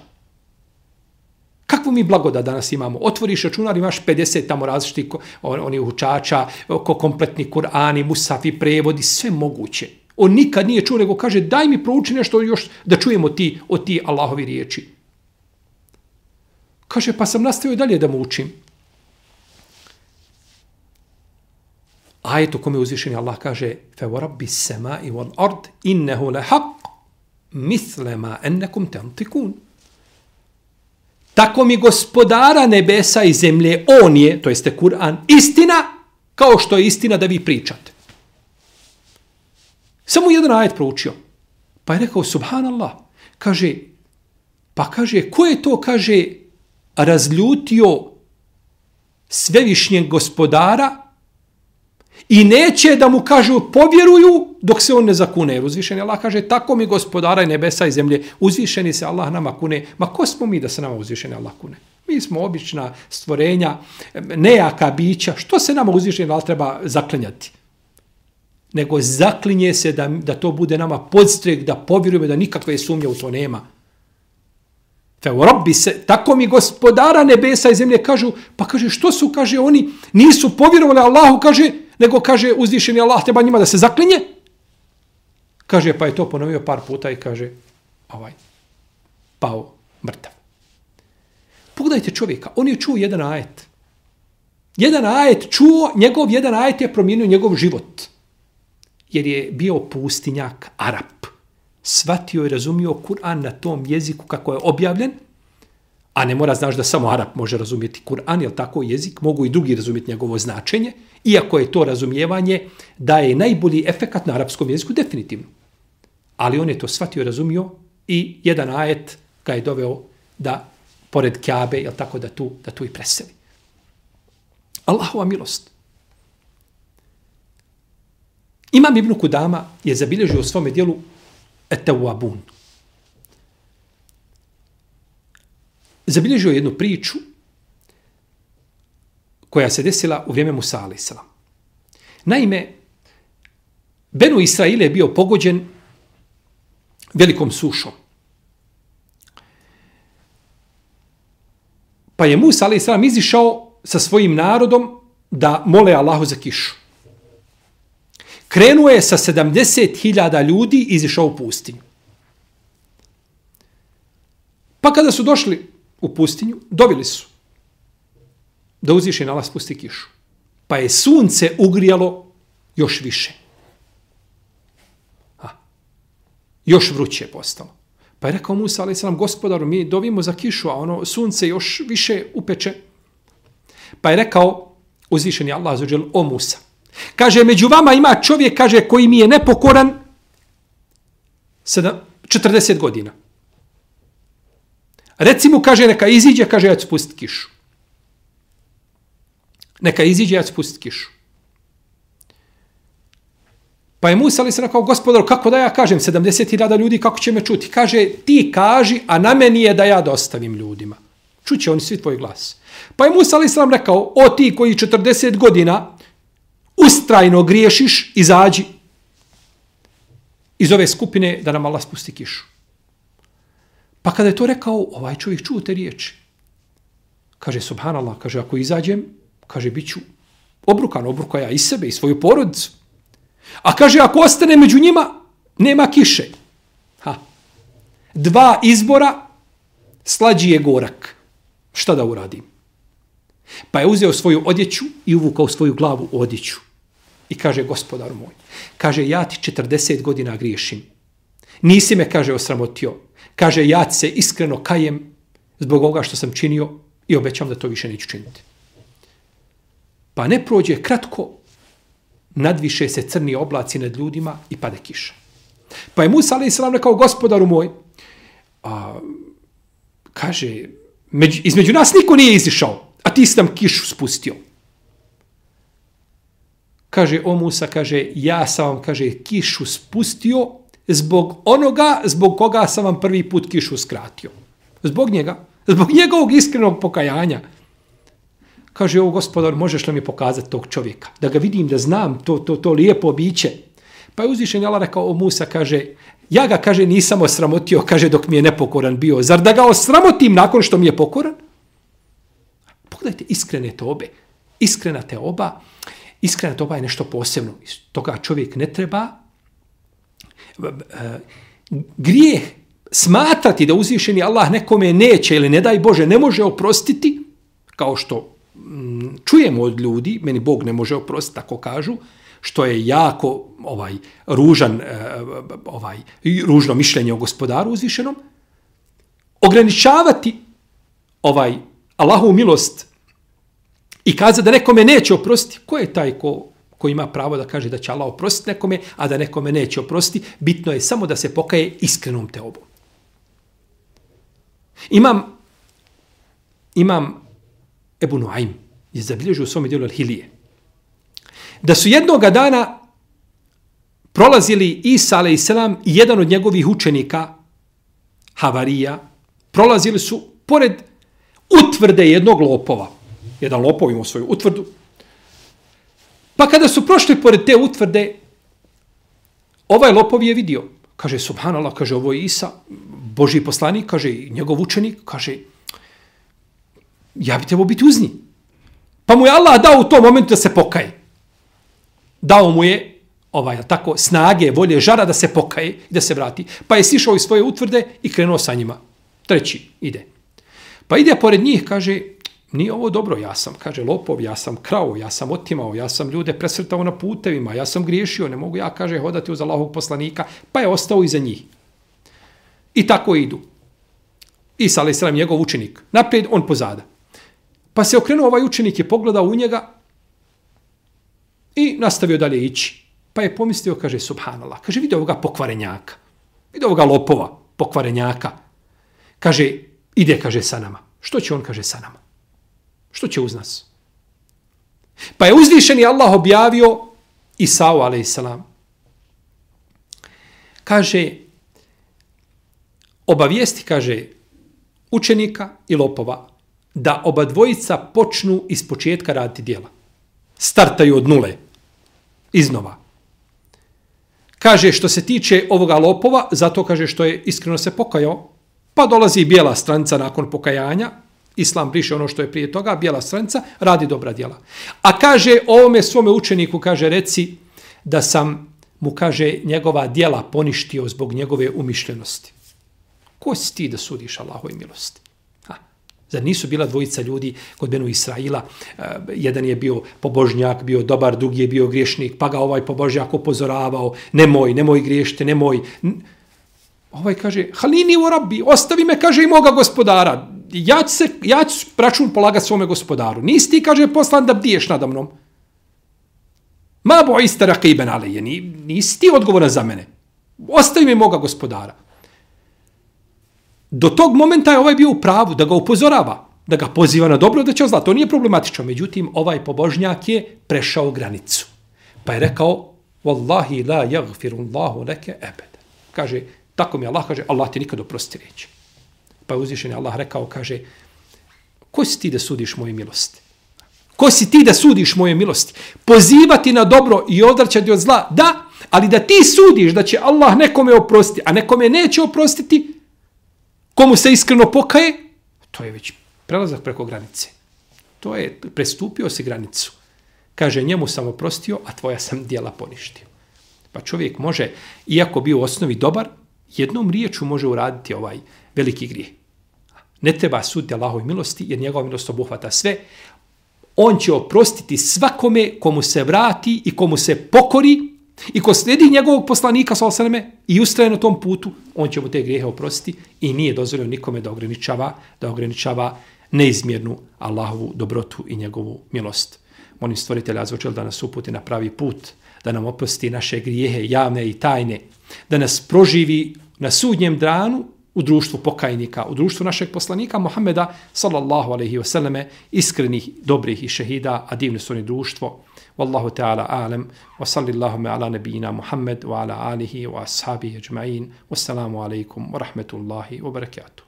A: Kakvu mi blagoda danas imamo? Otvoriš računar, imaš 50 tamo različitih on, oni učača, ko kompletni Kur'ani, musafi, prevodi, sve moguće. On nikad nije čuo, nego kaže, daj mi prouči nešto još da čujemo ti, od ti Allahovi riječi. Kaže, pa sam nastavio dalje da mu učim. ajet u kome uzvišeni Allah kaže fe warabbi samai wal ard innehu la haq مِثْلَ ma أَنَّكُمْ تَنْتِكُونَ Tako mi gospodara nebesa i zemlje, on je, to jeste Kur'an, istina kao što je istina da vi pričate. Samo jedan ajet proučio. Pa je rekao, subhanallah, kaže, pa kaže, ko je to, kaže, razljutio svevišnjeg gospodara, i neće da mu kažu povjeruju dok se on ne zakune. Jer uzvišeni Allah kaže, tako mi gospodara i nebesa i zemlje, uzvišeni se Allah nama kune. Ma ko smo mi da se nama uzvišeni Allah kune? Mi smo obična stvorenja, nejaka bića. Što se nama uzvišeni Allah treba zaklinjati? Nego zaklinje se da, da to bude nama podstrek, da povjerujemo da nikakve sumnje u to nema. Fe robbi se, tako mi gospodara nebesa i zemlje kažu, pa kaže, što su, kaže, oni nisu povjerovali Allahu, kaže, nego kaže uzvišeni Allah treba njima da se zaklinje. Kaže, pa je to ponovio par puta i kaže, ovaj, pao mrtav. Pogledajte čovjeka, on je čuo jedan ajet. Jedan ajet čuo, njegov jedan ajet je promijenio njegov život. Jer je bio pustinjak, Arab. Svatio i razumio Kur'an na tom jeziku kako je objavljen, a ne mora znaš da samo Arap može razumjeti Kur'an, jer tako jezik, mogu i drugi razumjeti njegovo značenje, iako je to razumijevanje da je najbolji efekat na arapskom jeziku, definitivno. Ali on je to shvatio i razumio i jedan ajet ga je doveo da pored Kjabe, jel tako, da tu, da tu i preseli. Allahova milost. Imam Ibn Kudama je zabilježio u svome dijelu Etawabun, Zabilježio jednu priču koja se desila u vrijeme Musa a.s. Naime, Benu Israile je bio pogođen velikom sušom. Pa je Musa a.s. izišao sa svojim narodom da mole Allahu za kišu. Krenuo je sa 70.000 ljudi i izišao u pustinju. Pa kada su došli u pustinju, dobili su da uzviše na pusti kišu. Pa je sunce ugrijalo još više. Ha. Još vruće je postalo. Pa je rekao Musa, ali sam gospodaru, mi dovimo za kišu, a ono sunce još više upeče. Pa je rekao uzvišeni Allah zađel o Musa. Kaže, među vama ima čovjek, kaže, koji mi je nepokoran 40 godina. Reci mu, kaže, neka iziđe, kaže, ja ću spustiti kišu. Neka iziđe, ja ću spustiti kišu. Pa je Musa ali se rekao, gospodar, kako da ja kažem 70.000 ljudi, kako će me čuti? Kaže, ti kaži, a na meni je da ja dostavim ljudima. Čuće oni svi tvoj glas. Pa je Musa ali se rekao, o ti koji 40 godina ustrajno griješiš, izađi iz ove skupine da nam Allah spusti kišu. Pa kada je to rekao, ovaj čovjek čuo te riječi. Kaže, subhanallah, kaže, ako izađem, kaže, bit ću obrukan, obruka ja i sebe i svoju porodicu. A kaže, ako ostane među njima, nema kiše. Ha. Dva izbora, slađi je gorak. Šta da uradim? Pa je uzeo svoju odjeću i uvukao svoju glavu u odjeću. I kaže, gospodar moj, kaže, ja ti 40 godina griješim. Nisi me, kaže, osramotio. Kaže, ja se iskreno kajem zbog ovoga što sam činio i obećam da to više neću činiti. Pa ne prođe kratko, nadviše se crni oblaci nad ljudima i pade kiša. Pa je Musa alaih salam rekao, gospodaru moj, a, kaže, među, između nas niko nije izišao, a ti si nam kišu spustio. Kaže, o Musa, kaže, ja sam vam, kaže, kišu spustio zbog onoga zbog koga sam vam prvi put kišu skratio. Zbog njega. Zbog njegovog iskrenog pokajanja. Kaže, o gospodar, možeš li mi pokazati tog čovjeka? Da ga vidim, da znam to, to, to lijepo biće. Pa je uzvišen Allah rekao o Musa, kaže, ja ga, kaže, nisam osramotio, kaže, dok mi je nepokoran bio. Zar da ga osramotim nakon što mi je pokoran? Pogledajte iskrene tobe. Iskrena te oba, iskrena toba je nešto posebno. Toga čovjek ne treba grijeh smatrati da uzvišeni Allah nekome neće ili ne daj Bože ne može oprostiti, kao što mm, čujemo od ljudi, meni Bog ne može oprostiti, tako kažu, što je jako ovaj ružan e, ovaj ružno mišljenje o gospodaru uzvišenom ograničavati ovaj Allahu milost i kaza da nekome neće oprostiti. Ko je taj ko ko ima pravo da kaže da će Allah oprostiti nekome, a da nekome neće oprostiti, bitno je samo da se pokaje iskrenom te. Imam, imam Ebu Nuaym, je zabilježio u svom dijelu Al-Hilije, da su jednoga dana prolazili Isa a.s. i jedan od njegovih učenika, Havarija, prolazili su pored utvrde jednog lopova. Jedan lopov imao svoju utvrdu. Pa kada su prošli pored te utvrde, ovaj lopov je vidio. Kaže, subhanallah, kaže, ovo je Isa, Boži poslanik, kaže, njegov učenik, kaže, ja bi trebao biti uzni. Pa mu je Allah dao u tom momentu da se pokaje dao mu je ovaj, tako, snage, volje, žara da se pokaje i da se vrati. Pa je sišao iz svoje utvrde i krenuo sa njima. Treći ide. Pa ide pored njih, kaže, nije ovo dobro, ja sam, kaže, lopov, ja sam krao, ja sam otimao, ja sam ljude presrtao na putevima, ja sam griješio, ne mogu ja, kaže, hodati uz Allahog poslanika, pa je ostao iza njih. I tako idu. Isa, ali sram, njegov učenik. Naprijed, on pozada. Pa se okrenuo ovaj učenik i pogledao u njega, I nastavio dalje ići. Pa je pomislio, kaže, subhanallah, kaže, vidi ovoga pokvarenjaka. Vidi ovoga lopova, pokvarenjaka. Kaže, ide, kaže, sa nama. Što će on, kaže, sa nama? Što će uz nas? Pa je uzvišeni Allah objavio Isao, a.s. Kaže, obavijesti, kaže, učenika i lopova, da oba dvojica počnu iz početka raditi dijela startaju od nule. Iznova. Kaže što se tiče ovoga lopova, zato kaže što je iskreno se pokajao, pa dolazi bijela stranca nakon pokajanja, islam briše ono što je prije toga, bijela stranica, radi dobra djela. A kaže ovome svome učeniku, kaže reci da sam mu kaže njegova djela poništio zbog njegove umišljenosti. Ko si ti da sudiš Allahove milosti? Zar nisu bila dvojica ljudi kod Benu Israila? E, jedan je bio pobožnjak, bio dobar, drugi je bio griješnik, pa ga ovaj pobožnjak upozoravao, nemoj, nemoj griješte, nemoj. Ovaj kaže, halini u rabbi, ostavi me, kaže, i moga gospodara. Ja ću, se, ja ću račun polagati svome gospodaru. Nisi ti, kaže, poslan da bdiješ nada mnom. Ma bo iste rakiben, ali nisi ti odgovoran za mene. Ostavi mi moga gospodara. Do tog momenta je ovaj bio u pravu da ga upozorava, da ga poziva na dobro, da će zla. To nije problematično. Međutim, ovaj pobožnjak je prešao granicu. Pa je rekao, Wallahi la jagfiru Allahu leke ebed. Kaže, tako mi Allah kaže, Allah ti nikad oprosti reći. Pa je uzvišen Allah rekao, kaže, ko si ti da sudiš moje milosti? Ko si ti da sudiš moje milosti? Pozivati na dobro i odvraćati od zla? Da, ali da ti sudiš da će Allah nekome oprostiti, a nekome neće oprostiti, komu se iskreno pokaje, to je već prelazak preko granice. To je, prestupio se granicu. Kaže, njemu sam oprostio, a tvoja sam dijela poništio. Pa čovjek može, iako bio u osnovi dobar, jednom riječu može uraditi ovaj veliki grijeh. Ne treba suditi Allahove milosti, jer njegova milost obuhvata sve. On će oprostiti svakome komu se vrati i komu se pokori, I ko sledi njegovog poslanika sa osaname i ustraje na tom putu, on će mu te grijehe oprostiti i nije dozvoljeno nikome da ograničava, da ograničava neizmjernu Allahovu dobrotu i njegovu milost. Molim stvoritelja Azvočel da nas uputi na pravi put, da nam oprosti naše grijehe javne i tajne, da nas proživi na sudnjem dranu u društvu pokajnika, u društvu našeg poslanika Muhameda sallallahu alaihi wa selleme, iskrenih, dobrih i šehida, a divno su oni društvo. Wallahu ta'ala alem, wa sallillahume ala nebina Muhammad wa ala alihi wa ashabihi ajma'in, wassalamu alaikum wa rahmetullahi wa barakatuh.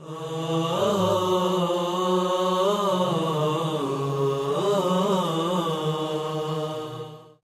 A: Oh.